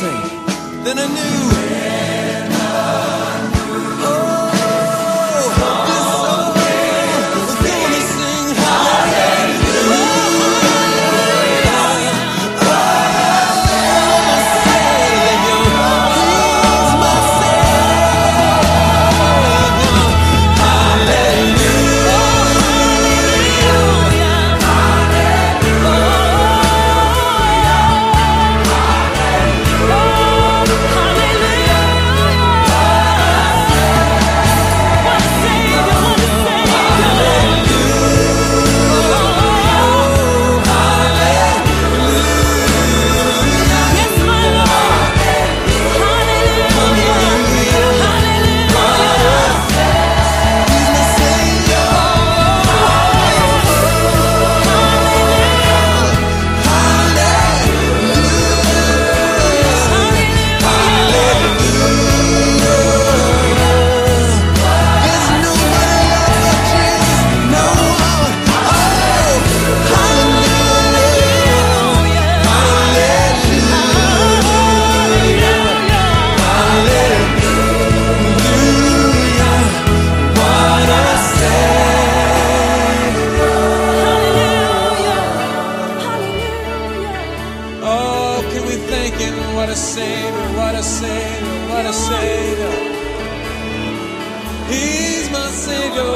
sing. Then I knew. what a Savior, what a Savior, what a Savior. He's my Savior.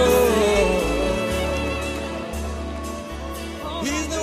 He's the